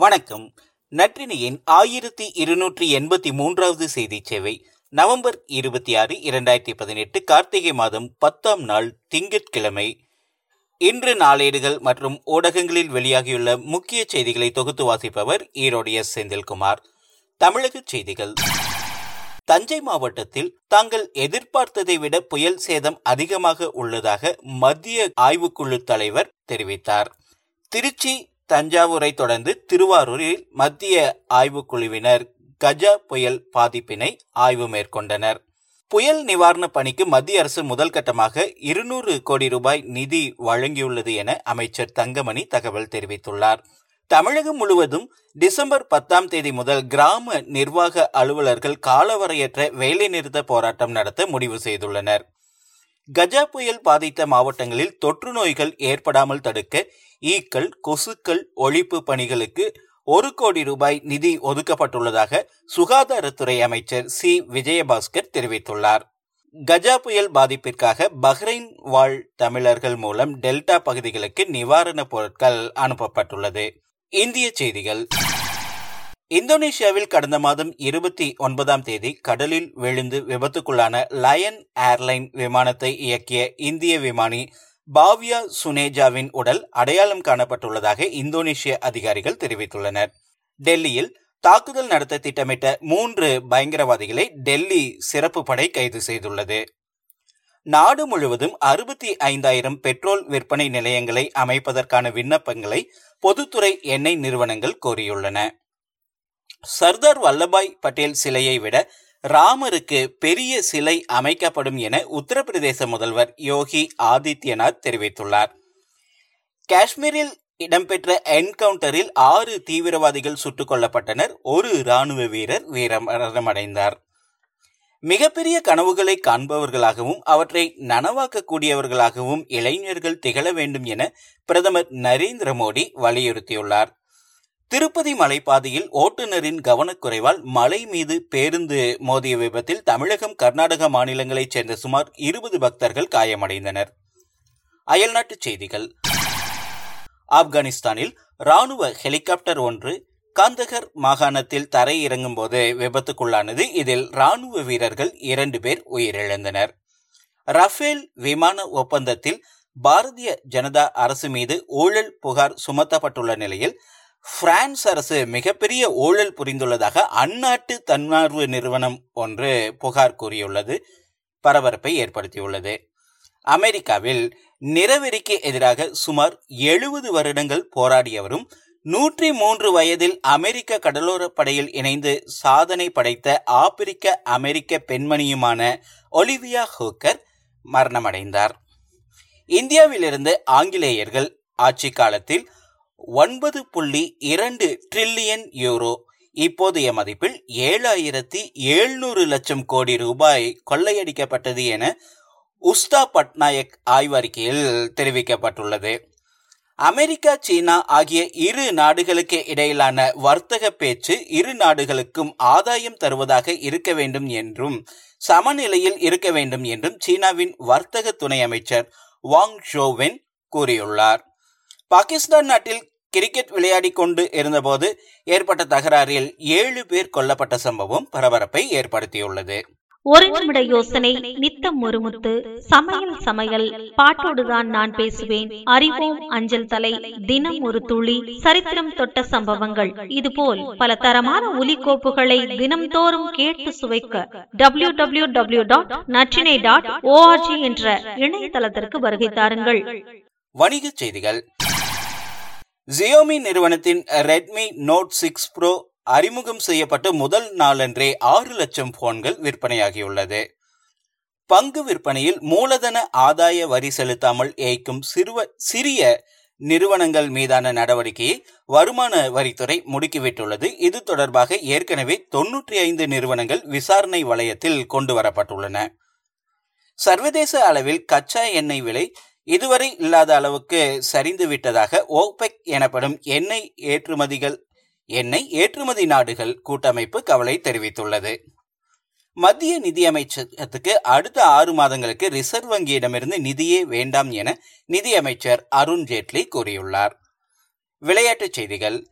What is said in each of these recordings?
வணக்கம். நற்றினியின் ஆயிரத்தி இருநூற்றி எண்பத்தி மூன்றாவது செய்தி சேவை நவம்பர் இருபத்தி ஆறு இரண்டாயிரத்தி பதினெட்டு கார்த்திகை மாதம் பத்தாம் நாள் திங்கட்கிழமை. இன்று நாளேடுகள் மற்றும் ஊடகங்களில் வெளியாகியுள்ள முக்கிய செய்திகளை தொகுத்து வாசிப்பவர் ஈரோடு எஸ். செந்தில்குமார். தமிழக செய்திகள். தஞ்சை மாவட்டத்தில் தாங்கள் எதிர்பார்த்ததை விட புயல் சேதம் அதிகமாக உள்ளதாக மத்திய ஆய்வுக்குழு தலைவர் தெரிவித்தார். திருச்சி தஞ்சாவூரை தொடர்ந்து திருவாரூரில் மத்திய ஆய்வுக்குழுவினர் கஜா புயல் பாதிப்பினை ஆய்வு மேற்கொண்டனர். புயல் நிவாரண பணிக்கு மத்திய அரசு முதல் கட்டமாக இருநூறு கோடி ரூபாய் நிதி வழங்கியுள்ளது என அமைச்சர் தங்கமணி தகவல் தெரிவித்துள்ளார். தமிழகம் முழுவதும் டிசம்பர் பத்தாம் தேதி முதல் கிராம நிர்வாக அலுவலர்கள் காலவரையற்ற வேலைநிறுத்த போராட்டம் நடத்த முடிவு செய்துள்ளனர். கஜா புயல் பாதித்த மாவட்டங்களில் தொற்று நோய்கள் ஏற்படாமல் தடுக்க ஈக்கள் கொசுக்கள் ஒழிப்பு பணிகளுக்கு ஒரு கோடி ரூபாய் நிதி ஒதுக்கப்பட்டுள்ளதாக சுகாதாரத்துறை அமைச்சர் சி. விஜயபாஸ்கர் தெரிவித்துள்ளார். கஜா புயல் பாதிப்பிற்காக பஹ்ரைன் வாழ் தமிழர்கள் மூலம் டெல்டா பகுதிகளுக்கு நிவாரணப் பொருட்கள் அனுப்பப்பட்டுள்ளது. இந்திய செய்திகள். இந்தோனேஷியாவில் கடந்த மாதம் இருபத்தி ஒன்பதாம் தேதி கடலில் விழுந்து விபத்துக்குள்ளான லயன் ஏர்லைன் விமானத்தை இயக்கிய இந்திய விமானி பாவ்யா சுனேஜாவின் உடல் அடையாளம் காணப்பட்டுள்ளதாக இந்தோனேஷிய அதிகாரிகள் தெரிவித்துள்ளனர். டெல்லியில் தாக்குதல் நடத்த திட்டமிட்ட மூன்று பயங்கரவாதிகளை டெல்லி சிறப்பு படை கைது செய்துள்ளது. நாடு முழுவதும் அறுபத்தி ஐந்தாயிரம் பெட்ரோல் விற்பனை நிலையங்களை அமைப்பதற்கான விண்ணப்பங்களை பொதுத்துறை எண்ணெய் நிறுவனங்கள் கோரியுள்ளன. சர்தார் வல்லபாய் பட்டேல் சிலையை விட ராமருக்கு பெரிய சிலை அமைக்கப்படும் என உத்தரப்பிரதேச முதல்வர் யோகி ஆதித்யநாத் தெரிவித்துள்ளார். காஷ்மீரில் இடம்பெற்ற என்கவுண்டரில் ஆறு தீவிரவாதிகள் சுட்டுக் கொல்லப்பட்டனர். ஒரு இராணுவ வீரர் வீரமரணமடைந்தார். மிகப்பெரிய கனவுகளை காண்பவர்களாகவும் அவற்றை நனவாக்கக்கூடியவர்களாகவும் இளைஞர்கள் திகழ வேண்டும் என பிரதமர் நரேந்திர மோடி வலியுறுத்தியுள்ளார். திருப்பதி மலைப்பாதையில் ஓட்டுநரின் கவனக்குறைவால் மலை மீது பேருந்து மோதிய விபத்தில் தமிழகம் கர்நாடக மாநிலங்களைச் சேர்ந்த சுமார் இருபது பக்தர்கள் காயமடைந்தனர். அயல்நாட்டுச் செய்திகள். ஆப்கானிஸ்தானில் ராணுவ ஹெலிகாப்டர் ஒன்று காந்தகர் மாகாணத்தில் தரை இறங்கும் போது விபத்துக்குள்ளானது. இதில் ராணுவ வீரர்கள் இரண்டு பேர் உயிரிழந்தனர். ரஃபேல் விமான ஒப்பந்தத்தில் பாரதிய ஜனதா அரசு மீது ஊழல் புகார் சுமத்தப்பட்டுள்ள நிலையில் பிரான்ஸ் அரசு மிகப்பெரிய ஊழல் புரிந்துள்ளதாக அந்நாட்டு தன்னார்வ நிறுவனம் ஒன்று புகார் கூறியுள்ளது பரபரப்பை ஏற்படுத்தியுள்ளது. அமெரிக்காவில் நிறவெறிக்கு எதிராக சுமார் எழுபது வருடங்கள் போராடியவரும் நூற்றி மூன்று வயதில் அமெரிக்க கடலோர படையில் இணைந்து சாதனை படைத்த ஆப்பிரிக்க அமெரிக்க பெண்மணியுமான ஒலிவியா ஹூக்கர் மரணமடைந்தார். இந்தியாவிலிருந்து ஆங்கிலேயர்கள் ஆட்சி காலத்தில் ஒன்பது புள்ளி இரண்டு ட்ரில்லியன் யூரோ இப்போதைய மதிப்பில் ஏழாயிரத்தி எழுநூறு லட்சம் கோடி ரூபாய் கொள்ளையடிக்கப்பட்டது என உஸ்தா பட்நாயக் ஆய்வறிக்கையில் தெரிவிக்கப்பட்டுள்ளது. அமெரிக்கா சீனா ஆகிய இரு நாடுகளுக்கு இடையிலான வர்த்தக பேச்சு இரு நாடுகளுக்கும் ஆதாயம் தருவதாக இருக்க வேண்டும் என்றும் சமநிலையில் இருக்க வேண்டும் என்றும் சீனாவின் வர்த்தக துணை அமைச்சர் வாங் ஷோவென் கூறியுள்ளார். பாகிஸ்தான் நாட்டில் கிரிக்கெட் விளையாடி கொண்டு இருந்தபோது ஏற்பட்ட தகராறில் ஏழு பேர் கொல்லப்பட்ட சம்பவம் பரபரப்பை ஏற்படுத்தியுள்ளது. ஒரு நிமிட யோசனை நித்தம் ஒரு முத்து சமையல் சமையல் பாட்டோடுதான் நான் பேசுவேன் அறிவோம் அஞ்சல் தலை தினம் ஒரு துளி சரித்திரம் தொட்ட சம்பவங்கள் இதுபோல் பல தரமான ஒலிகோப்புகளை தினம்தோறும் கேட்டு சுவைக்க W W W dot Natrinai dot O R G என்ற இணையதளத்திற்கு வருகை தாருங்கள். வணிகச் செய்திகள். ஜியோமி நிறுவனத்தின் ரெட்மி நோட் சிக்ஸ் ப்ரோ அறிமுகம் செய்யப்பட்ட முதல் நாளன்றே ஆறு லட்சம் போன்கள் விற்பனையாகியுள்ளது. பங்கு விற்பனையில் மூலதன ஆதாய வரி செலுத்தாமல் ஏய்க்கும் சிறுவ சிறிய நிறுவனங்கள் மீதான நடவடிக்கையை வருமான வரித்துறை முடுக்கிவிட்டுள்ளது. இது தொடர்பாக ஏற்கனவே தொன்னூற்றி ஐந்து நிறுவனங்கள் விசாரணை வளையத்தில் கொண்டு வரப்பட்டுள்ளன. சர்வதேச அளவில் கச்சா எண்ணெய் விலை இதுவரை இல்லாத அளவுக்கு சரிந்து விட்டதாக ஓபெக் எனப்படும் எண்ணெய் ஏற்றுமதிகள் எண்ணெய் ஏற்றுமதி நாடுகள் கூட்டமைப்பு கவலை தெரிவித்துள்ளது. மத்திய நிதியமைச்சகத்துக்கு அடுத்த ஆறு மாதங்களுக்கு ரிசர்வ் வங்கியிடமிருந்து நிதியே வேண்டாம் என நிதியமைச்சர் அருண் ஜேட்லி கூறியுள்ளார். விளையாட்டுச் செய்திகள்.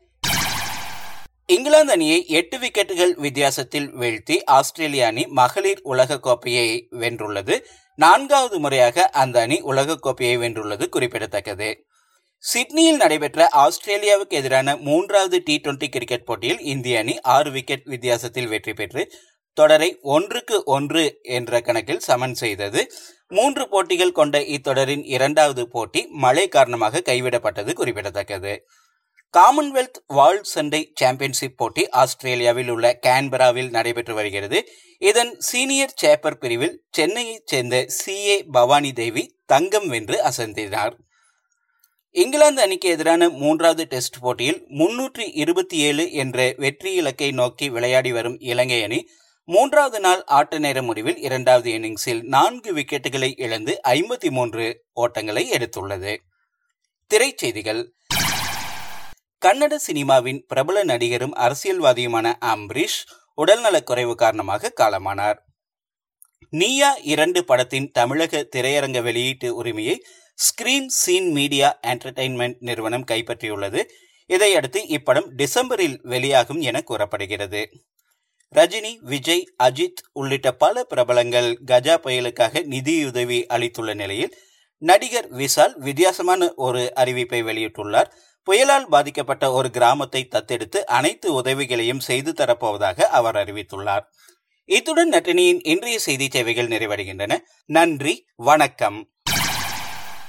இங்கிலாந்து அணியை எட்டு விக்கெட்டுகள் வித்தியாசத்தில் வீழ்த்தி ஆஸ்திரேலிய அணி மகளிர் உலக கோப்பையை வென்றுள்ளது. நான்காவது முறையாக அந்த அணி உலகக்கோப்பையை வென்றுள்ளது குறிப்பிடத்தக்கது. சிட்னியில் நடைபெற்ற ஆஸ்திரேலியாவுக்கு எதிரான மூன்றாவது டி டுவெண்டி கிரிக்கெட் போட்டியில் இந்திய அணி ஆறு விக்கெட் வித்தியாசத்தில் வெற்றி பெற்று தொடரை ஒன்றுக்கு ஒன்று என்ற கணக்கில் சமன் செய்தது. மூன்று போட்டிகள் கொண்ட இத்தொடரின் இரண்டாவது போட்டி மழை காரணமாக கைவிடப்பட்டது குறிப்பிடத்தக்கது. காமன்வெல்த் வேர்ல்ட் சண்டை சாம்பியன்ஷிப் போட்டி ஆஸ்திரேலியாவில் உள்ள கேன்பராவில் நடைபெற்று வருகிறது. இதன் சீனியர் சேப்பர் பிரிவில் சென்னையைச் சேர்ந்த சி ஏ பவானி தேவி தங்கம் வென்று அசந்தினார். இங்கிலாந்து அணிக்கு எதிரான மூன்றாவது டெஸ்ட் போட்டியில் முன்னூற்றி இருபத்தி ஏழு என்ற வெற்றி இலக்கை நோக்கி விளையாடி வரும் இலங்கை அணி மூன்றாவது நாள் ஆட்ட நேர முடிவில் இரண்டாவது இன்னிங்ஸில் நான்கு விக்கெட்டுகளை இழந்து ஐம்பத்தி மூன்று ஓட்டங்களை எடுத்துள்ளது. திரைச்செய்திகள் கன்னட சினிமாவின் பிரபல நடிகரும் அரசியல்வாதியுமான அம்பரீஷ் உடல்நலக்குறைவு காரணமாக காலமானார். நீயா இரண்டு படத்தின் தமிழக திரையரங்க வெளியீட்டு உரிமையை ஸ்கிரீன் சீன் மீடியா என்டர்டைன்மெண்ட் நிறுவனம் கைப்பற்றியுள்ளது. இதையடுத்து இப்படம் டிசம்பரில் வெளியாகும் என கூறப்படுகிறது. ரஜினி விஜய் அஜித் உள்ளிட்ட பல பிரபலங்கள் கஜா புயலுக்காக நிதியுதவி அளித்துள்ள நிலையில் நடிகர் விஷால் வித்தியாசமான ஒரு அறிவிப்பை வெளியிட்டுள்ளார். புயலால் பாதிக்கப்பட்ட ஒரு கிராமத்தை தத்தெடுத்து அனைத்து உதவிகளையும் செய்து தரப்போவதாக அவர் அறிவித்துள்ளார். இத்துடன் நட்டினியின் இன்றைய செய்தி சேவைகள் நிறைவடைகின்றன. நன்றி வணக்கம்.